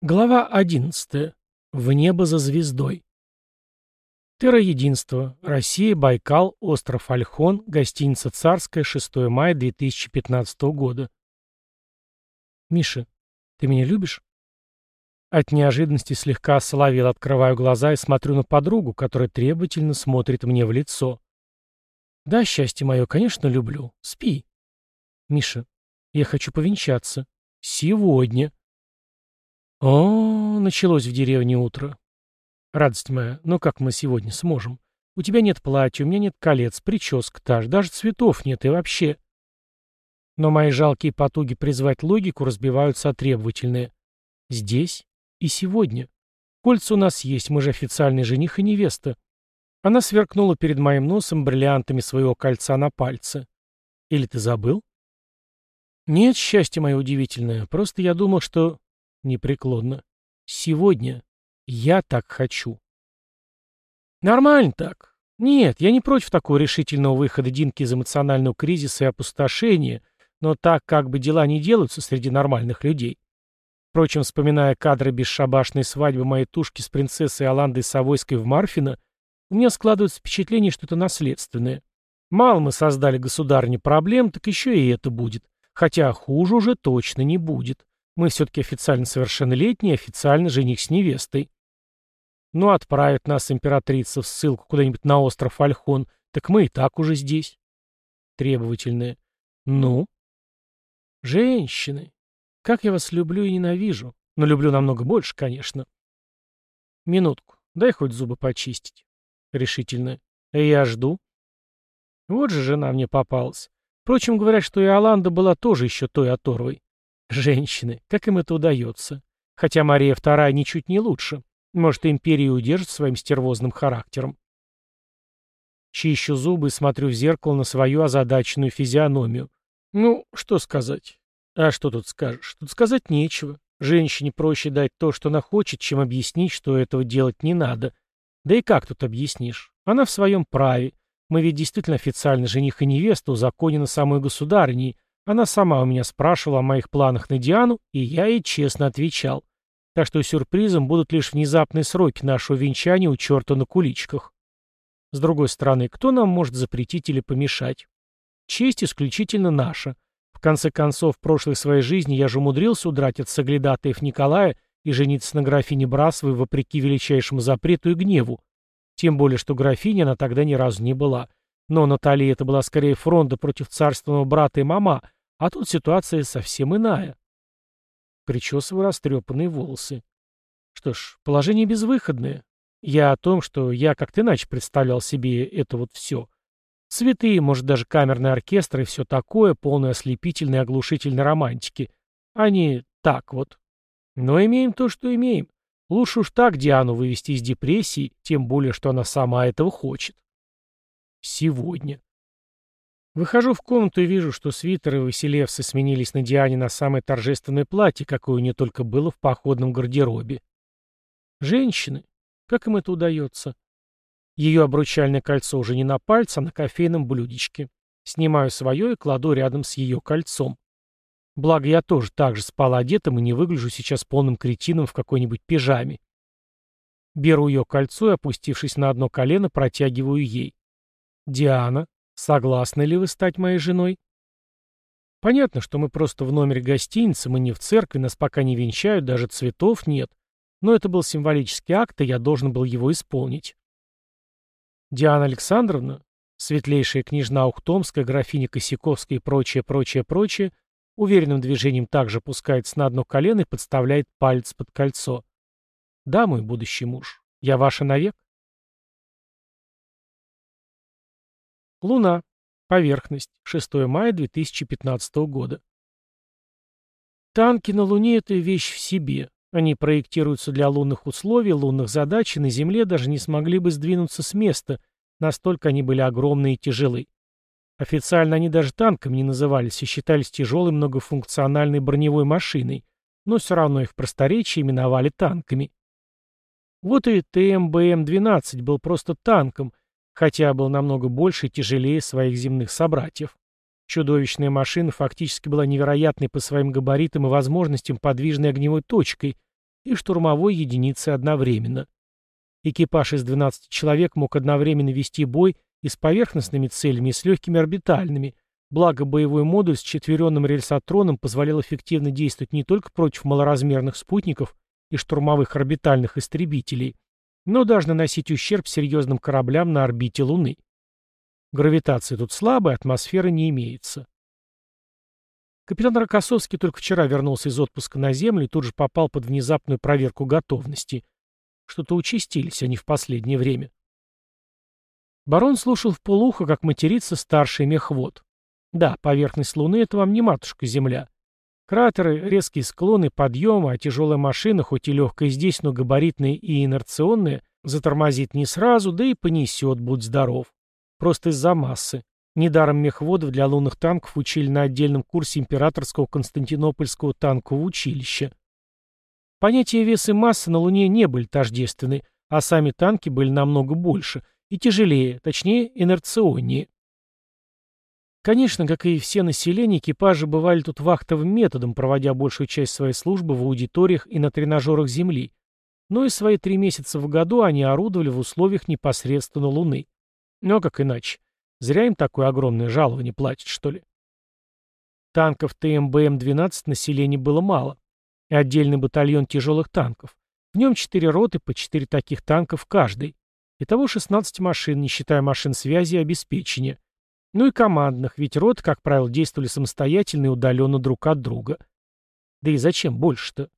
Глава 11. В небо за звездой. Терра-единство. Россия, Байкал, остров Альхон, гостиница «Царская», 6 мая 2015 года. Миша, ты меня любишь? От неожиданности слегка осоловел, открываю глаза и смотрю на подругу, которая требовательно смотрит мне в лицо. Да, счастье мое, конечно, люблю. Спи. Миша, я хочу повенчаться. Сегодня. О, началось в деревне утро. Радость моя, но как мы сегодня сможем? У тебя нет платья, у меня нет колец, прическа та же, даже цветов нет и вообще. Но мои жалкие потуги призвать логику разбиваются о требовательные. Здесь и сегодня. Кольца у нас есть, мы же официальный жених и невеста. Она сверкнула перед моим носом бриллиантами своего кольца на пальце. Или ты забыл? Нет, счастье мое удивительное, просто я думал, что непреклонно. Сегодня я так хочу. Нормально так. Нет, я не против такого решительного выхода Динки из эмоционального кризиса и опустошения, но так как бы дела не делаются среди нормальных людей. Впрочем, вспоминая кадры бесшабашной свадьбы моей тушки с принцессой Аландой Савойской в Марфино, у меня складывается впечатление, что это наследственное. Мало мы создали государни проблем, так еще и это будет. Хотя хуже уже точно не будет. Мы все-таки официально совершеннолетние, официально жених с невестой. Ну, отправит нас императрица в ссылку куда-нибудь на остров Альхон, так мы и так уже здесь. Требовательные. Ну? Женщины. Как я вас люблю и ненавижу. Но люблю намного больше, конечно. Минутку. Дай хоть зубы почистить. Решительно. Я жду. Вот же жена мне попалась. Впрочем, говорят, что и Аланда была тоже еще той оторвой. Женщины, как им это удается? Хотя Мария II ничуть не лучше. Может, империю удержит своим стервозным характером. Чищу зубы и смотрю в зеркало на свою озадаченную физиономию. Ну, что сказать? А что тут скажешь? Тут сказать нечего. Женщине проще дать то, что она хочет, чем объяснить, что этого делать не надо. Да и как тут объяснишь? Она в своем праве. Мы ведь действительно официально жених и невеста, узаконены самой государыней, она сама у меня спрашивала о моих планах на Диану, и я ей честно отвечал. Так что сюрпризом будут лишь внезапные сроки нашего венчания у черта на куличках. С другой стороны, кто нам может запретить или помешать? Честь исключительно наша. В конце концов, в прошлой своей жизни я же умудрился удрать от соглядатаев Николая и жениться на графине Брасовой вопреки величайшему запрету и гневу. Тем более, что графиня она тогда ни разу не была. Но Наталья это была скорее фронта против царственного брата и мама, а тут ситуация совсем иная. Причесываю растрепанные волосы. Что ж, положение безвыходное. Я о том, что я как-то иначе представлял себе это вот все. Цветы, может, даже камерный оркестр и все такое, полное ослепительной и оглушительной романтики. Они так вот. Но имеем то, что имеем. Лучше уж так Диану вывести из депрессии, тем более, что она сама этого хочет. Сегодня. Выхожу в комнату и вижу, что свитеры Василевсы сменились на Диане на самое торжественное платье, какое у нее только было в походном гардеробе. Женщины. Как им это удается? Ее обручальное кольцо уже не на пальце, а на кофейном блюдечке. Снимаю свое и кладу рядом с ее кольцом. Благо, я тоже так же спал одетым и не выгляжу сейчас полным кретином в какой-нибудь пижаме. Беру ее кольцо и, опустившись на одно колено, протягиваю ей. «Диана, Согласны ли вы стать моей женой? Понятно, что мы просто в номере гостиницы, мы не в церкви, нас пока не венчают, даже цветов нет. Но это был символический акт, и я должен был его исполнить. Диана Александровна, светлейшая княжна Ухтомская, графиня Косяковская и прочее, прочее, прочее, уверенным движением также опускается на одно колено и подставляет палец под кольцо. Да, мой будущий муж, я ваша навек? Луна. Поверхность. 6 мая 2015 года. Танки на Луне — это вещь в себе. Они проектируются для лунных условий, лунных задач, и на Земле даже не смогли бы сдвинуться с места, настолько они были огромные и тяжелы. Официально они даже танком не назывались и считались тяжелой многофункциональной броневой машиной, но все равно их в просторечии именовали танками. Вот и ТМБМ-12 был просто танком, хотя был намного больше и тяжелее своих земных собратьев. Чудовищная машина фактически была невероятной по своим габаритам и возможностям подвижной огневой точкой, и штурмовой единицей одновременно. Экипаж из 12 человек мог одновременно вести бой и с поверхностными целями, и с легкими орбитальными, благо боевой модуль с четверенным рельсотроном позволял эффективно действовать не только против малоразмерных спутников и штурмовых орбитальных истребителей, но даже наносить ущерб серьезным кораблям на орбите Луны. Гравитация тут слабая, атмосферы не имеется. Капитан Рокоссовский только вчера вернулся из отпуска на Землю и тут же попал под внезапную проверку готовности. Что-то участились они в последнее время. Барон слушал в полухо, как матерится старший мехвод. Да, поверхность Луны — это вам не матушка Земля. Кратеры, резкие склоны, подъемы, а тяжелая машина, хоть и легкая здесь, но габаритная и инерционная, затормозит не сразу, да и понесет, будь здоров. Просто из-за массы. Недаром мехводов для лунных танков учили на отдельном курсе Императорского Константинопольского танкового училища. Понятия веса и массы на Луне не были тождественны, а сами танки были намного больше и тяжелее, точнее, инерционнее. Конечно, как и все население, экипажи бывали тут вахтовым методом, проводя большую часть своей службы в аудиториях и на тренажерах Земли, но и свои три месяца в году они орудовали в условиях непосредственно Луны. Но как иначе? Зря им такое огромное жалование платят, что ли? Танков ТМБМ-12 населения было мало. И отдельный батальон тяжелых танков. В нем четыре роты по четыре таких танков каждый. Итого 16 машин, не считая машин связи и обеспечения. Ну и командных, ведь роты, как правило, действовали самостоятельно и удаленно друг от друга. Да и зачем больше-то?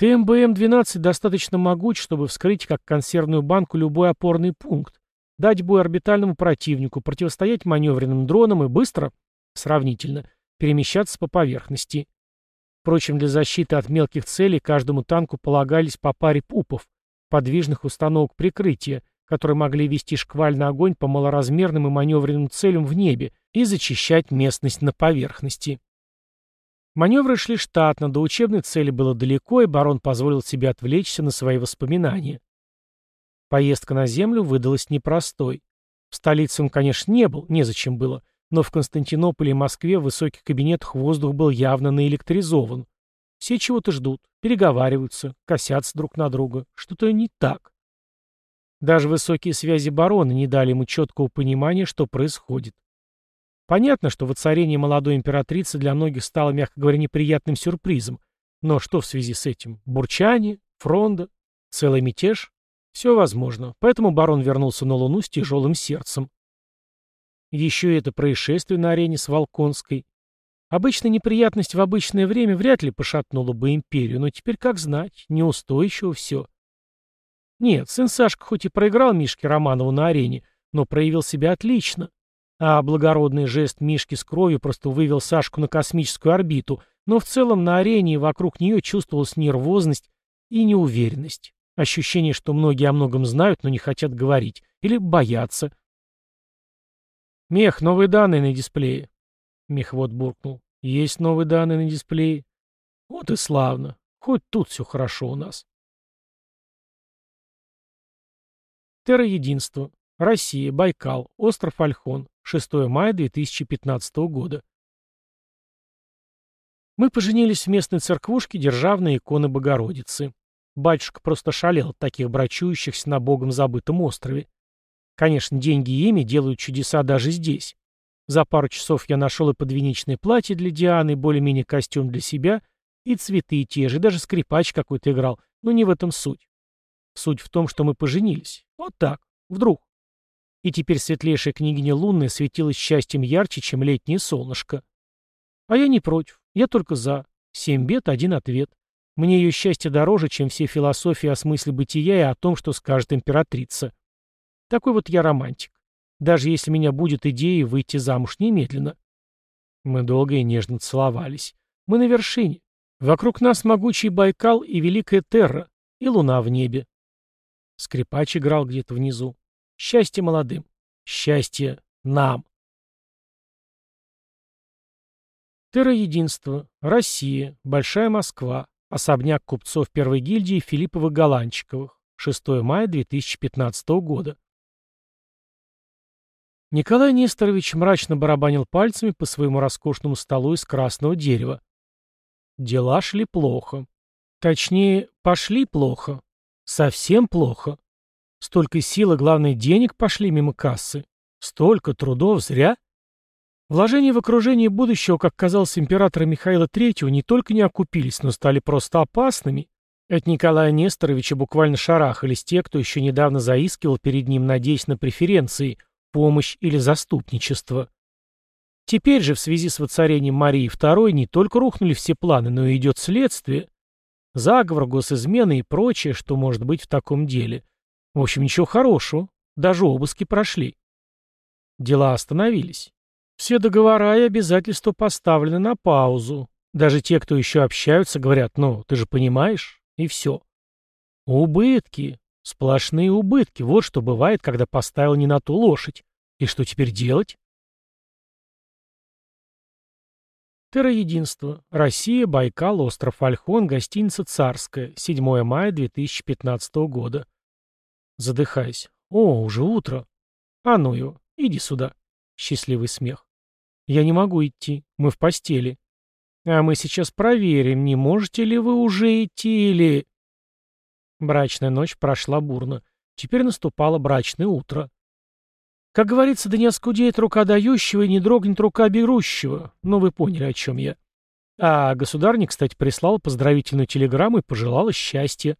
ТМБМ-12 достаточно могуч, чтобы вскрыть как консервную банку любой опорный пункт, дать бой орбитальному противнику, противостоять маневренным дронам и быстро, сравнительно, перемещаться по поверхности. Впрочем, для защиты от мелких целей каждому танку полагались по паре пупов, подвижных установок прикрытия, которые могли вести шквальный огонь по малоразмерным и маневренным целям в небе и зачищать местность на поверхности. Маневры шли штатно, до учебной цели было далеко, и барон позволил себе отвлечься на свои воспоминания. Поездка на землю выдалась непростой. В столице он, конечно, не был, незачем было, но в Константинополе и Москве в высоких кабинетах воздух был явно наэлектризован. Все чего-то ждут, переговариваются, косятся друг на друга. Что-то не так. Даже высокие связи барона не дали ему четкого понимания, что происходит. Понятно, что воцарение молодой императрицы для многих стало, мягко говоря, неприятным сюрпризом. Но что в связи с этим? Бурчание? Фронда? Целый мятеж? Все возможно, поэтому барон вернулся на Луну с тяжелым сердцем. Еще это происшествие на арене с Волконской. Обычная неприятность в обычное время вряд ли пошатнула бы империю, но теперь, как знать, неустойчиво все. Нет, сын Сашка хоть и проиграл Мишке Романову на арене, но проявил себя отлично. А благородный жест Мишки с кровью просто вывел Сашку на космическую орбиту, но в целом на арене и вокруг нее чувствовалась нервозность и неуверенность. Ощущение, что многие о многом знают, но не хотят говорить. Или боятся. «Мех, новые данные на дисплее». Мехвод буркнул. «Есть новые данные на дисплее». «Вот и славно. Хоть тут все хорошо у нас». Терра-единство. Россия. Байкал. Остров Альхон. 6 мая 2015 года. Мы поженились в местной церквушке Державной иконы Богородицы. Батюшка просто шалел от таких брачующихся на богом забытом острове. Конечно, деньги и имя делают чудеса даже здесь. За пару часов я нашел и подвенечное платье для Дианы, более-менее костюм для себя, и цветы те же, даже скрипач какой-то играл, но не в этом суть. Суть в том, что мы поженились. Вот так. Вдруг. И теперь светлейшая княгиня Лунная светилась счастьем ярче, чем летнее солнышко. А я не против. Я только за. Семь бед, один ответ. Мне ее счастье дороже, чем все философии о смысле бытия и о том, что скажет императрица. Такой вот я романтик. Даже если меня будет идея выйти замуж немедленно. Мы долго и нежно целовались. Мы на вершине. Вокруг нас могучий Байкал и великая Терра, и луна в небе. Скрипач играл где-то внизу. Счастье молодым. Счастье нам. Терра-единство. Россия. Большая Москва. Особняк купцов первой гильдии Филипповых-Голанчиковых. 6 мая 2015 года. Николай Несторович мрачно барабанил пальцами по своему роскошному столу из красного дерева. Дела шли плохо. Точнее, пошли плохо. Совсем плохо. Столько сил и, главное, денег пошли мимо кассы. Столько трудов зря. Вложения в окружение будущего, как казалось императора Михаила III, не только не окупились, но стали просто опасными. От Николая Несторовича буквально шарахались те, кто еще недавно заискивал перед ним, надеясь на преференции, помощь или заступничество. Теперь же в связи с воцарением Марии II не только рухнули все планы, но и идет следствие. Заговор, госизмены и прочее, что может быть в таком деле. В общем, ничего хорошего. Даже обыски прошли. Дела остановились. Все договора и обязательства поставлены на паузу. Даже те, кто еще общаются, говорят, ну, ты же понимаешь, и все. Убытки. Сплошные убытки. Вот что бывает, когда поставил не на ту лошадь. И что теперь делать? Терроединство. Россия, Байкал, остров Альхон, гостиница «Царская», 7 мая 2015 года. Задыхаясь. О, уже утро. А ну его, иди сюда. Счастливый смех. Я не могу идти, мы в постели. А мы сейчас проверим, не можете ли вы уже идти или... Брачная ночь прошла бурно. Теперь наступало брачное утро. Как говорится, да не оскудеет рука дающего и не дрогнет рука берущего. Но вы поняли, о чем я. А государник, кстати, прислал поздравительную телеграмму и пожелала счастья.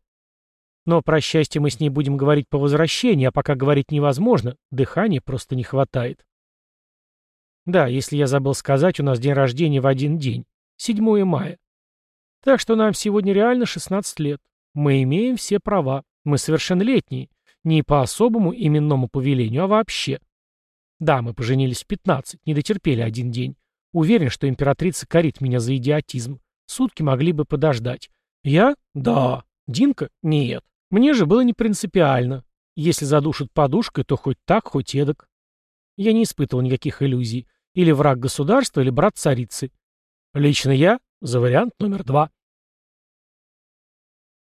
Но про счастье мы с ней будем говорить по возвращении, а пока говорить невозможно, дыхания просто не хватает. Да, если я забыл сказать, у нас день рождения в один день, 7 мая. Так что нам сегодня реально 16 лет. Мы имеем все права. Мы совершеннолетние. Не по особому именному повелению, а вообще. Да, мы поженились в 15, не дотерпели один день. Уверен, что императрица корит меня за идиотизм. Сутки могли бы подождать. Я? Да. Динка? Нет. Мне же было не принципиально. Если задушат подушкой, то хоть так, хоть эдак. Я не испытывал никаких иллюзий. Или враг государства, или брат царицы. Лично я за вариант номер два.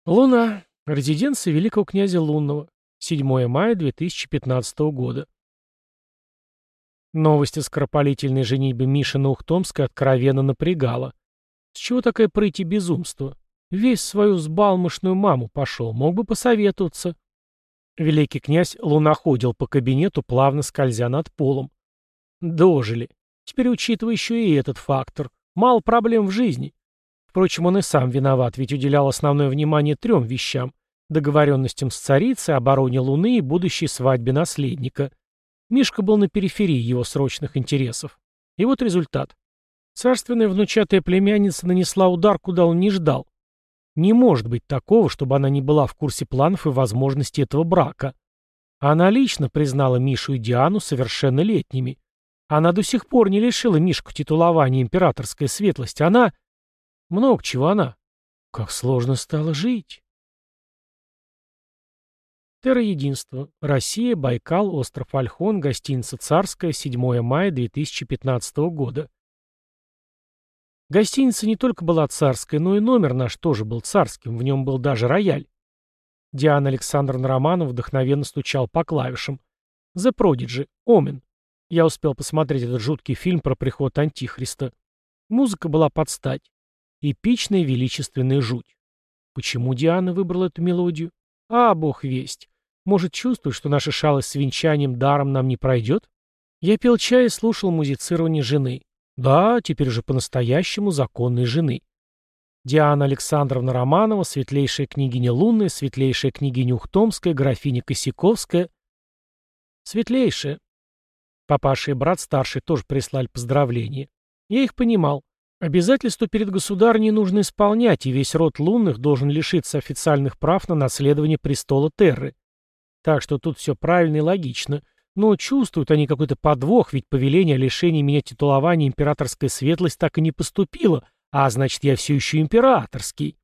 Луна. Резиденция великого князя Лунного. 7 мая 2015 года. Новость о скоропалительной женитьбе Миши на Ухтомской откровенно напрягала. С чего такая прыть и безумство? Весь свою сбалмошную маму пошел, мог бы посоветоваться. Великий князь луноходил по кабинету, плавно скользя над полом. Дожили. Теперь учитывая еще и этот фактор. Мало проблем в жизни. Впрочем, он и сам виноват, ведь уделял основное внимание трем вещам. Договоренностям с царицей, обороне Луны и будущей свадьбе наследника. Мишка был на периферии его срочных интересов. И вот результат. Царственная внучатая племянница нанесла удар, куда он не ждал. Не может быть такого, чтобы она не была в курсе планов и возможностей этого брака. Она лично признала Мишу и Диану совершеннолетними. Она до сих пор не лишила Мишку титулования императорской светлости. Она... Много чего она. Как сложно стало жить. Терроединство. Россия, Байкал, остров Альхон, гостиница «Царская», 7 мая 2015 года. Гостиница не только была царской, но и номер наш тоже был царским, в нем был даже рояль. Диана Александровна Романов вдохновенно стучал по клавишам. «The Prodigy», «Омен». Я успел посмотреть этот жуткий фильм про приход Антихриста. Музыка была под стать. Эпичная величественная жуть. Почему Диана выбрала эту мелодию? А, бог весть. Может, чувствует, что наша шалость с венчанием даром нам не пройдет? Я пил чай и слушал музицирование жены. Да, теперь уже по-настоящему законной жены. Диана Александровна Романова, светлейшая княгиня Лунная, светлейшая княгиня Ухтомская, графиня Косяковская. Светлейшая. Папаша и брат старший тоже прислали поздравления. Я их понимал. Обязательства перед государней нужно исполнять, и весь род лунных должен лишиться официальных прав на наследование престола Терры. Так что тут все правильно и логично. Но чувствуют они какой-то подвох, ведь повеление о лишении меня титулования императорская светлость так и не поступило, а значит, я все еще императорский.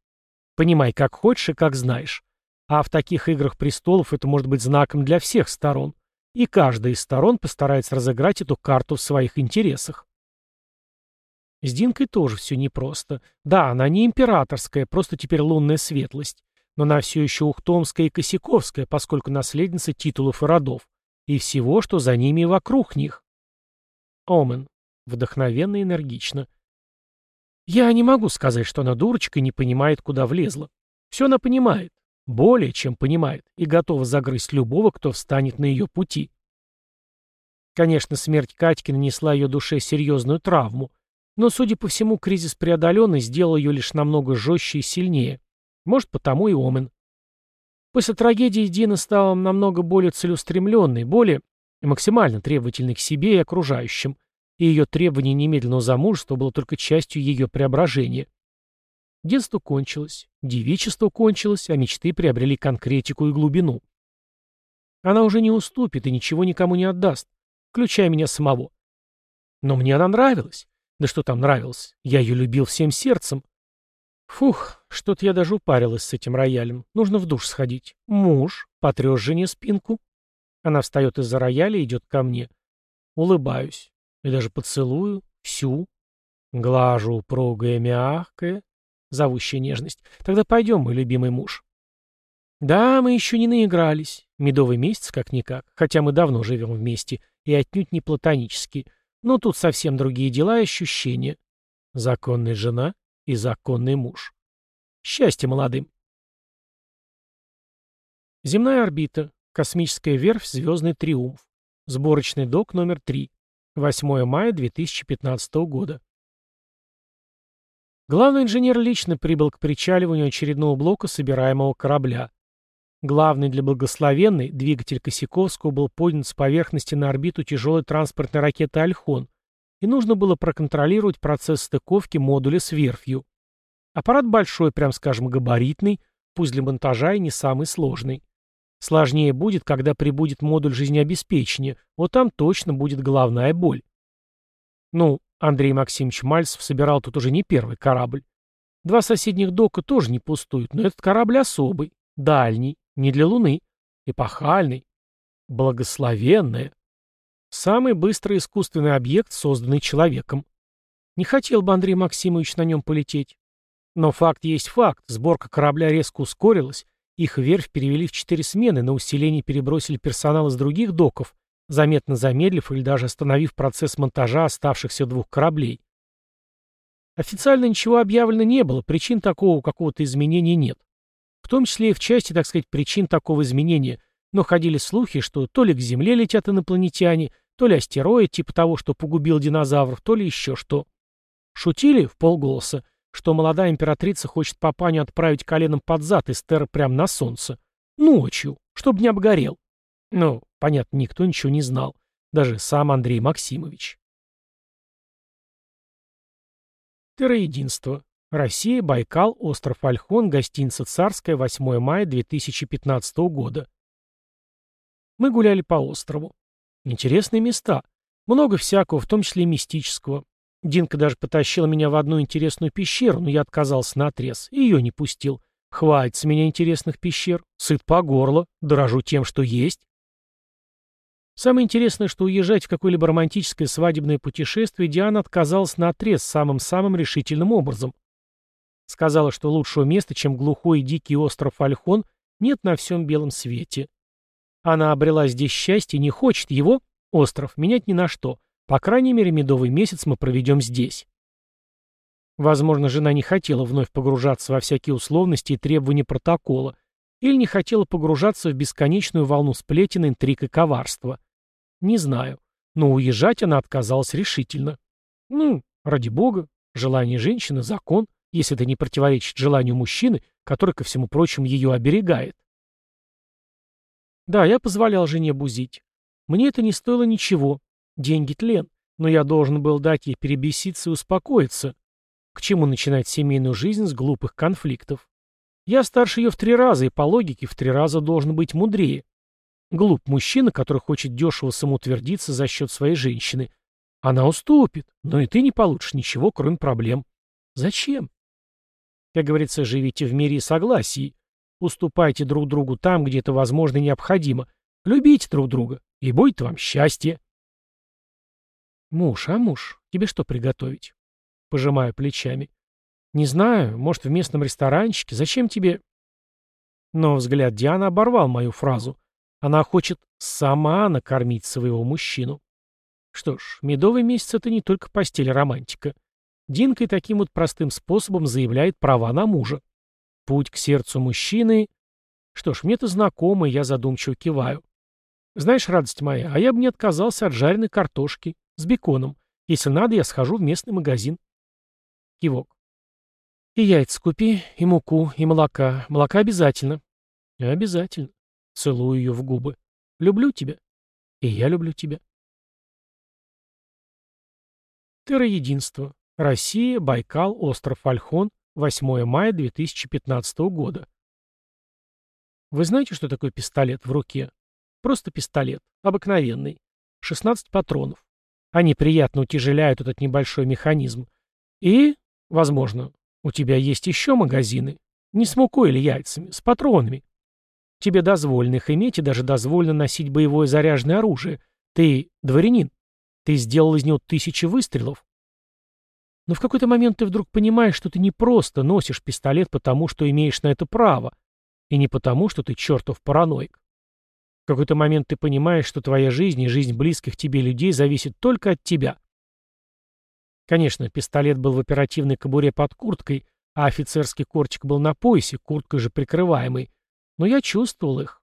Понимай, как хочешь и как знаешь. А в таких играх престолов это может быть знаком для всех сторон. И каждая из сторон постарается разыграть эту карту в своих интересах. С Динкой тоже все непросто. Да, она не императорская, просто теперь лунная светлость. Но она все еще ухтомская и косяковская, поскольку наследница титулов и родов. И всего, что за ними и вокруг них. Омен. Вдохновенно и энергично. Я не могу сказать, что она дурочка и не понимает, куда влезла. Все она понимает, более чем понимает, и готова загрызть любого, кто встанет на ее пути. Конечно, смерть Катьки нанесла ее душе серьезную травму, но, судя по всему, кризис преодоленный сделал ее лишь намного жестче и сильнее. Может, потому и Омен. После трагедии Дина стала намного более целеустремленной, более максимально требовательной к себе и окружающим, и ее требование немедленного замужества было только частью ее преображения. Детство кончилось, девичество кончилось, а мечты приобрели конкретику и глубину. Она уже не уступит и ничего никому не отдаст, включая меня самого. Но мне она нравилась. Да что там нравилось? Я ее любил всем сердцем. Фух, что-то я даже упарилась с этим роялем. Нужно в душ сходить. Муж, потрешь жене спинку. Она встает из-за рояля и идет ко мне. Улыбаюсь. И даже поцелую. Всю. Глажу упругая, мягкая. Зовущая нежность. Тогда пойдем, мой любимый муж. Да, мы еще не наигрались. Медовый месяц как-никак. Хотя мы давно живем вместе. И отнюдь не платонически. Но тут совсем другие дела и ощущения. Законная жена и законный муж. Счастье молодым. Земная орбита. Космическая верфь «Звездный триумф». Сборочный док номер 3. 8 мая 2015 года. Главный инженер лично прибыл к причаливанию очередного блока собираемого корабля. Главный для благословенной, двигатель Косяковского был поднят с поверхности на орбиту тяжелой транспортной ракеты «Альхон», и нужно было проконтролировать процесс стыковки модуля с верфью. Аппарат большой, прям скажем, габаритный, пусть для монтажа и не самый сложный. Сложнее будет, когда прибудет модуль жизнеобеспечения, вот там точно будет головная боль. Ну, Андрей Максимович Мальцев собирал тут уже не первый корабль. Два соседних дока тоже не пустуют, но этот корабль особый, дальний, не для Луны, эпохальный, благословенный. Самый быстрый искусственный объект, созданный человеком. Не хотел бы Андрей Максимович на нем полететь. Но факт есть факт. Сборка корабля резко ускорилась. Их верфь перевели в четыре смены, на усиление перебросили персонал из других доков, заметно замедлив или даже остановив процесс монтажа оставшихся двух кораблей. Официально ничего объявлено не было, причин такого какого-то изменения нет. В том числе и в части, так сказать, причин такого изменения, но ходили слухи, что то ли к Земле летят инопланетяне, то ли астероид типа того, что погубил динозавров, то ли еще что. Шутили в полголоса, что молодая императрица хочет папаню отправить коленом под зад из Терры прямо на солнце. Ночью, чтобы не обгорел. Ну, понятно, никто ничего не знал. Даже сам Андрей Максимович. Терроединство. Россия, Байкал, остров Альхон, гостиница «Царская», 8 мая 2015 года. Мы гуляли по острову. Интересные места. Много всякого, в том числе и мистического. Динка даже потащила меня в одну интересную пещеру, но я отказался на отрез ее не пустил. Хватит с меня интересных пещер. Сыт по горло, дорожу тем, что есть. Самое интересное, что уезжать в какое-либо романтическое свадебное путешествие Диана отказалась на отрез самым-самым решительным образом. Сказала, что лучшего места, чем глухой и дикий остров Альхон, нет на всем белом свете. Она обрела здесь счастье и не хочет его, остров, менять ни на что. По крайней мере, медовый месяц мы проведем здесь. Возможно, жена не хотела вновь погружаться во всякие условности и требования протокола, или не хотела погружаться в бесконечную волну сплетен, интриг и коварства. Не знаю, но уезжать она отказалась решительно. Ну, ради бога, желание женщины — закон, если это не противоречит желанию мужчины, который, ко всему прочему, ее оберегает. Да, я позволял жене бузить. Мне это не стоило ничего. Деньги тлен. Но я должен был дать ей перебеситься и успокоиться. К чему начинать семейную жизнь с глупых конфликтов? Я старше ее в три раза, и по логике в три раза должен быть мудрее. Глуп мужчина, который хочет дешево самоутвердиться за счет своей женщины. Она уступит, но и ты не получишь ничего, кроме проблем. Зачем? Как говорится, живите в мире и согласии. Уступайте друг другу там, где это возможно и необходимо. Любите друг друга, и будет вам счастье. Муж, а муж, тебе что приготовить? Пожимаю плечами. Не знаю, может, в местном ресторанчике. Зачем тебе... Но взгляд Дианы оборвал мою фразу. Она хочет сама накормить своего мужчину. Что ж, медовый месяц — это не только постель романтика. Динка и таким вот простым способом заявляет права на мужа. Путь к сердцу мужчины... Что ж, мне это знакомо, я задумчиво киваю. Знаешь, радость моя, а я бы не отказался от жареной картошки с беконом. Если надо, я схожу в местный магазин. Кивок. И яйца купи, и муку, и молока. Молока обязательно. Обязательно. Целую ее в губы. Люблю тебя. И я люблю тебя. Терроединство. Россия, Байкал, остров Альхон, 8 мая 2015 года. Вы знаете, что такое пистолет в руке? Просто пистолет. Обыкновенный. 16 патронов. Они приятно утяжеляют этот небольшой механизм. И, возможно, у тебя есть еще магазины. Не с мукой или яйцами, с патронами. Тебе дозволено их иметь и даже дозволено носить боевое заряженное оружие. Ты дворянин. Ты сделал из него тысячи выстрелов. Но в какой-то момент ты вдруг понимаешь, что ты не просто носишь пистолет потому, что имеешь на это право, и не потому, что ты чертов параноик. В какой-то момент ты понимаешь, что твоя жизнь и жизнь близких тебе людей зависит только от тебя. Конечно, пистолет был в оперативной кобуре под курткой, а офицерский корчик был на поясе, курткой же прикрываемый, но я чувствовал их.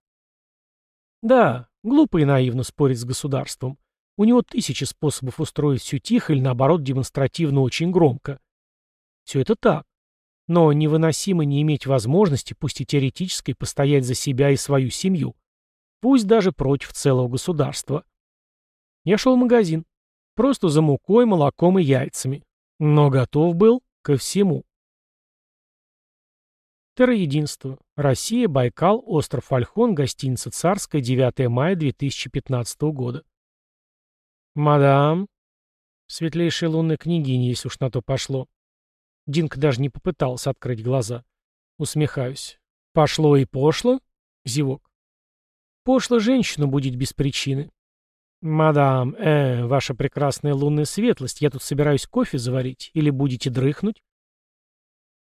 Да, глупо и наивно спорить с государством. У него тысячи способов устроить все тихо или, наоборот, демонстративно очень громко. Все это так. Но невыносимо не иметь возможности, пусть и теоретической, постоять за себя и свою семью. Пусть даже против целого государства. Я шел в магазин. Просто за мукой, молоком и яйцами. Но готов был ко всему. Терроединство. Россия, Байкал, остров Альхон, гостиница «Царская», 9 мая 2015 года. «Мадам?» Светлейшая лунная княгиня, если уж на то пошло. Динка даже не попытался открыть глаза. Усмехаюсь. «Пошло и пошло?» Зевок. «Пошло женщину будить без причины». «Мадам, э, ваша прекрасная лунная светлость, я тут собираюсь кофе заварить. Или будете дрыхнуть?»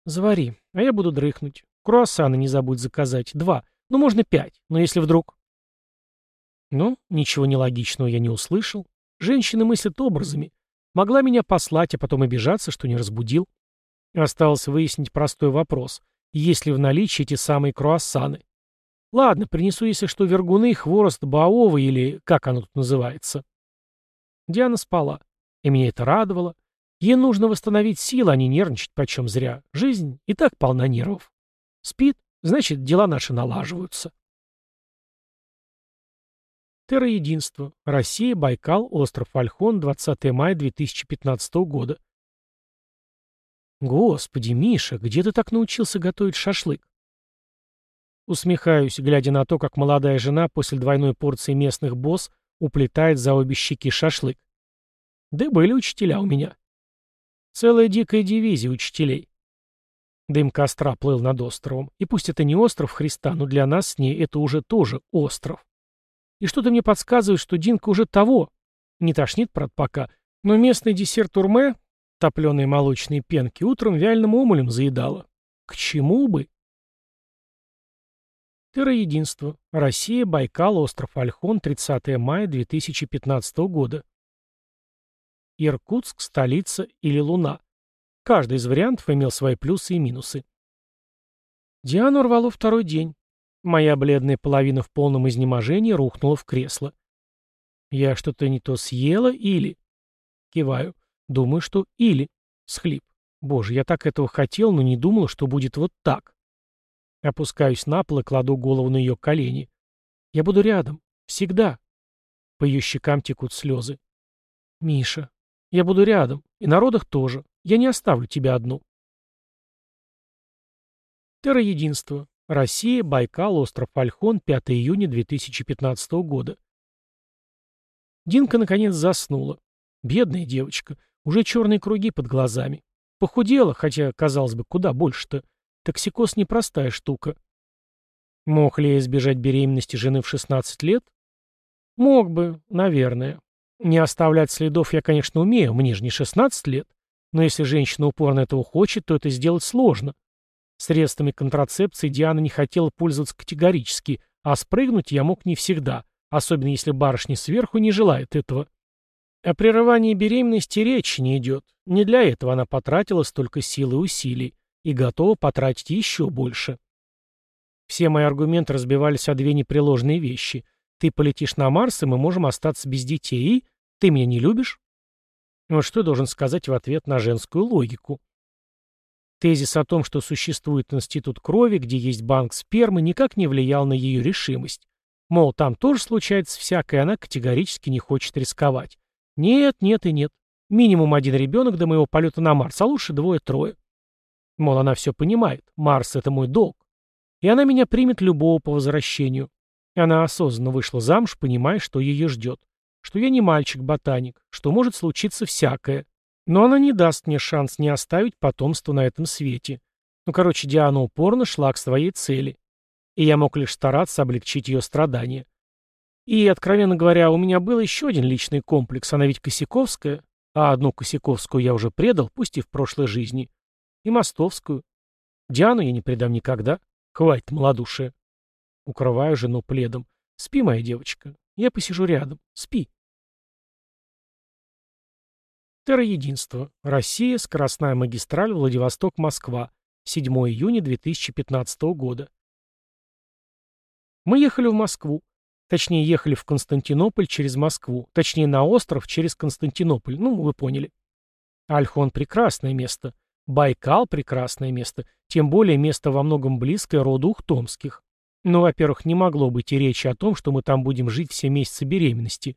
«Завари, а я буду дрыхнуть. Круассаны не забудь заказать. Два. Ну, можно пять, но если вдруг...» Ну, ничего нелогичного я не услышал. Женщины мыслят образами. Могла меня послать, а потом обижаться, что не разбудил. Осталось выяснить простой вопрос. Есть ли в наличии эти самые круассаны? Ладно, принесу, если что, вергуны, хворост, баовый или как оно тут называется. Диана спала, и меня это радовало. Ей нужно восстановить силы, а не нервничать почем зря. Жизнь и так полна нервов. Спит, значит, дела наши налаживаются. Терроединство. Россия, Байкал, остров Альхон, 20 мая 2015 года. Господи, Миша, где ты так научился готовить шашлык? Усмехаюсь, глядя на то, как молодая жена после двойной порции местных босс уплетает за обе щеки шашлык. Да были учителя у меня. Целая дикая дивизия учителей. Дым костра плыл над островом. И пусть это не остров Христа, но для нас с ней это уже тоже остров. И что-то мне подсказывает, что Динка уже того. Не тошнит, правда, пока. Но местный десерт урме, топленые молочные пенки, утром вяленым омулем заедала. К чему бы? Терроединство. Россия, Байкал, остров Альхон, 30 мая 2015 года. Иркутск, столица или Луна. Каждый из вариантов имел свои плюсы и минусы. Диану рвало второй день. Моя бледная половина в полном изнеможении рухнула в кресло. Я что-то не то съела или... Киваю. Думаю, что или. Схлип. Боже, я так этого хотел, но не думал, что будет вот так. Опускаюсь на пол и кладу голову на ее колени. Я буду рядом. Всегда. По ее щекам текут слезы. Миша, я буду рядом. И на родах тоже. Я не оставлю тебя одну. Терроединство. Россия, Байкал, остров Альхон, 5 июня 2015 года. Динка наконец заснула. Бедная девочка. Уже черные круги под глазами. Похудела, хотя, казалось бы, куда больше-то. Токсикоз непростая штука. Мог ли я избежать беременности жены в 16 лет? Мог бы, наверное. Не оставлять следов я, конечно, умею, мне же не 16 лет. Но если женщина упорно этого хочет, то это сделать сложно. Средствами контрацепции Диана не хотела пользоваться категорически, а спрыгнуть я мог не всегда, особенно если барышня сверху не желает этого. О прерывании беременности речи не идет. Не для этого она потратила столько сил и усилий. и готова потратить еще больше. Все мои аргументы разбивались о две непреложные вещи. Ты полетишь на Марс, и мы можем остаться без детей, и ты меня не любишь? Вот что я должен сказать в ответ на женскую логику. Тезис о том, что существует институт крови, где есть банк спермы, никак не влиял на ее решимость. Мол, там тоже случается всякое, она категорически не хочет рисковать. Нет, нет и нет. Минимум один ребенок до моего полета на Марс, а лучше двое-трое. Мол, она все понимает. Марс — это мой долг. И она меня примет любого по возвращению. И она осознанно вышла замуж, понимая, что ее ждет. Что я не мальчик-ботаник, что может случиться всякое. Но она не даст мне шанс не оставить потомство на этом свете. Ну, короче, Диана упорно шла к своей цели. И я мог лишь стараться облегчить ее страдания. И, откровенно говоря, у меня был еще один личный комплекс. Она ведь Косяковская, а одну Косяковскую я уже предал, пусть и в прошлой жизни. И Мостовскую. Диану я не предам никогда. Хватит малодушия. Укрываю жену пледом. Спи, моя девочка. Я посижу рядом. Спи. Терроединство. Россия. Скоростная магистраль. Владивосток-Москва. 7 июня 2015 года. Мы ехали в Москву. Точнее, ехали в Константинополь через Москву. Точнее, на остров через Константинополь. Ну, вы поняли. Альхон — прекрасное место. Байкал — прекрасное место. Тем более место во многом близкое роду Ухтомских. Но, во-первых, не могло быть и речи о том, что мы там будем жить все месяцы беременности.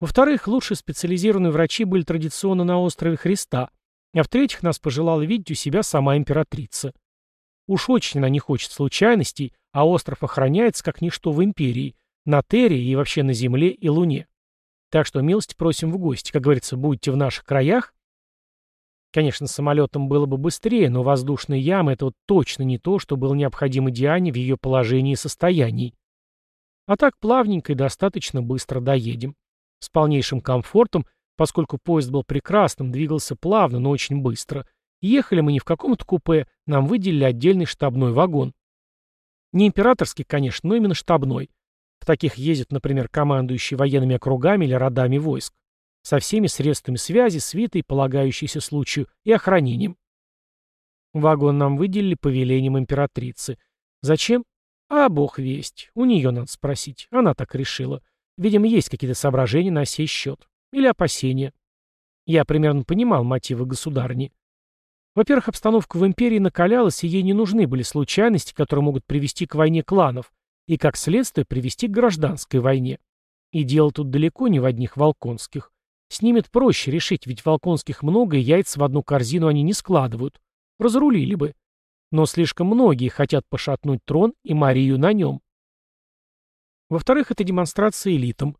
Во-вторых, лучшие специализированные врачи были традиционно на острове Христа. А в-третьих, нас пожелала видеть у себя сама императрица. Уж очень она не хочет случайностей, а остров охраняется как ничто в империи, на Терре и вообще на Земле и Луне. Так что милость просим в гости. Как говорится, будете в наших краях. Конечно, самолетом было бы быстрее, но воздушные ямы — это вот точно не то, что было необходимо Диане в ее положении и состоянии. А так плавненько и достаточно быстро доедем. С полнейшим комфортом, поскольку поезд был прекрасным, двигался плавно, но очень быстро. Ехали мы не в каком-то купе, нам выделили отдельный штабной вагон. Не императорский, конечно, но именно штабной. В таких ездят, например, командующие военными округами или родами войск. Со всеми средствами связи, свитой, полагающейся случаю, и охранением. Вагон нам выделили по велениям императрицы. Зачем? А бог весть. У нее надо спросить. Она так решила. Видимо, есть какие-то соображения на сей счет. Или опасения. Я примерно понимал мотивы государни. Во-первых, обстановка в империи накалялась, и ей не нужны были случайности, которые могут привести к войне кланов, и, как следствие, привести к гражданской войне. И дело тут далеко не в одних волконских. С ними проще решить, ведь волконских много, и яйца в одну корзину они не складывают. Разрулили бы. Но слишком многие хотят пошатнуть трон и Марию на нем. Во-вторых, это демонстрация элитам.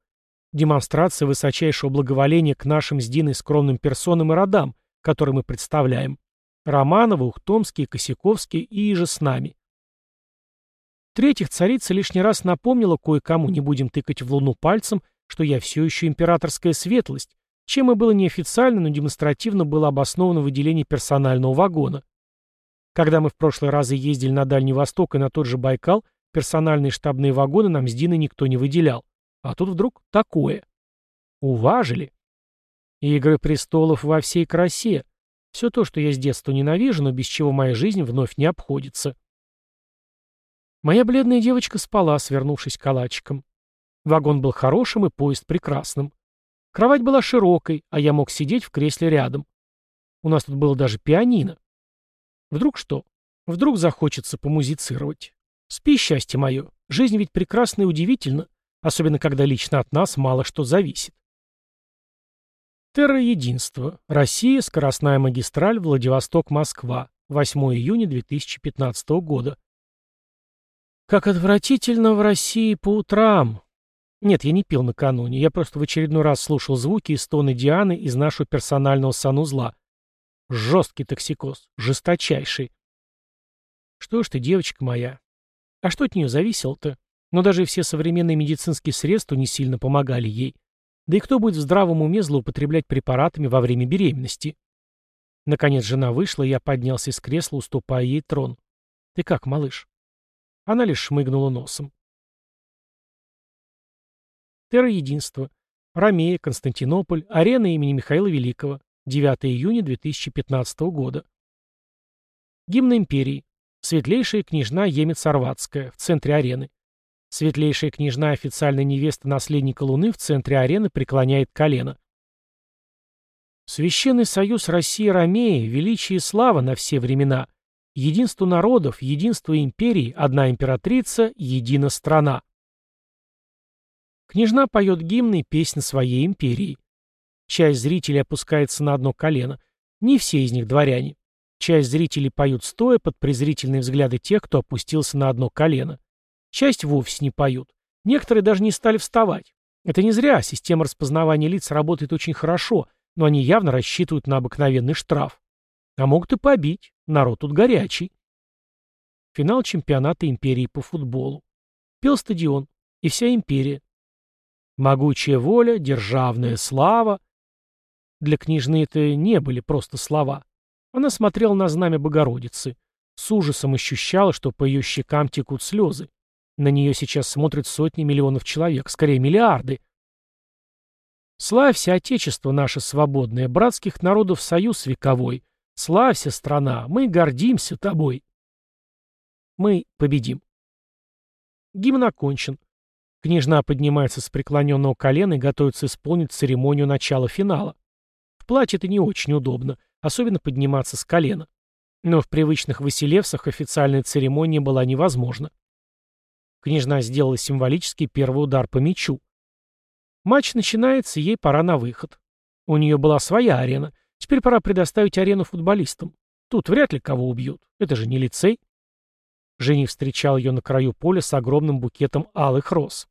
Демонстрация высочайшего благоволения к нашим с Диной скромным персонам и родам, которые мы представляем. Романовы, Ухтомские, Косяковские и же с нами. В-третьих, царица лишний раз напомнила кое-кому, не будем тыкать в луну пальцем, что я все еще императорская светлость, чем и было неофициально, но демонстративно было обосновано выделение персонального вагона. Когда мы в прошлые разы ездили на Дальний Восток и на тот же Байкал, Персональные штабные вагоны нам с Диной никто не выделял. А тут вдруг такое. Уважили. Игры престолов во всей красе. Все то, что я с детства ненавижу, но без чего моя жизнь вновь не обходится. Моя бледная девочка спала, свернувшись калачиком. Вагон был хорошим и поезд прекрасным. Кровать была широкой, а я мог сидеть в кресле рядом. У нас тут было даже пианино. Вдруг что? Вдруг захочется помузицировать. Спи, счастье мое. Жизнь ведь прекрасна и удивительна, особенно когда лично от нас мало что зависит. Терра-единство. Россия. Скоростная магистраль. Владивосток-Москва. 8 июня 2015 года. Как отвратительно в России по утрам. Нет, я не пил накануне. Я просто в очередной раз слушал звуки и стоны Дианы из нашего персонального санузла. Жесткий токсикоз. Жесточайший. Что ж ты, девочка моя, а что от нее зависело-то? Но даже все современные медицинские средства не сильно помогали ей. Да и кто будет в здравом уме злоупотреблять препаратами во время беременности? Наконец жена вышла, и я поднялся из кресла, уступая ей трон. «Ты как, малыш?» Она лишь шмыгнула носом. Терра-единство. Ромея, Константинополь, арена имени Михаила Великого. 9 июня 2015 года. Гимн империи. Светлейшая княжна Емец-Орватская в центре арены. Светлейшая княжна, официальная невеста наследника Луны, в центре арены преклоняет колено. Священный союз России-Ромеи, величие и слава на все времена. Единство народов, единство империй, одна императрица, едина страна. Княжна поет гимны и песни своей империи. Часть зрителей опускается на одно колено. Не все из них дворяне. Часть зрителей поют стоя под презрительные взгляды тех, кто опустился на одно колено. Часть вовсе не поют. Некоторые даже не стали вставать. Это не зря, система распознавания лиц работает очень хорошо, но они явно рассчитывают на обыкновенный штраф. А могут и побить. Народ тут горячий. Финал чемпионата империи по футболу. Пел стадион. И вся империя. Могучая воля, державная слава. Для княжны это не были просто слова. Она смотрела на знамя Богородицы. С ужасом ощущала, что по ее щекам текут слезы. На нее сейчас смотрят сотни миллионов человек, скорее миллиарды. Славься, Отечество наше свободное, братских народов союз вековой. Славься, страна, мы гордимся тобой. Мы победим. Гимн окончен. Княжна поднимается с преклоненного колена и готовится исполнить церемонию начала финала. В платье это не очень удобно, особенно подниматься с колена. Но в привычных Василевсах официальная церемония была невозможна. Княжна сделала символический первый удар по мячу. Матч начинается, ей пора на выход. У нее была своя арена. Теперь пора предоставить арену футболистам. Тут вряд ли кого убьют. Это же не лицей. Женя встречал ее на краю поля с огромным букетом алых роз.